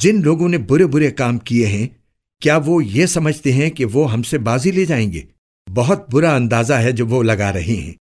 जिन लोगों ने बुरे बुरे काम किए हैं, क्या वो ये समझते हैं कि वो हमसे बाजी ले जाएँगे? बहुत बुरा अंदाज़ा है जो वो लगा रहे हैं।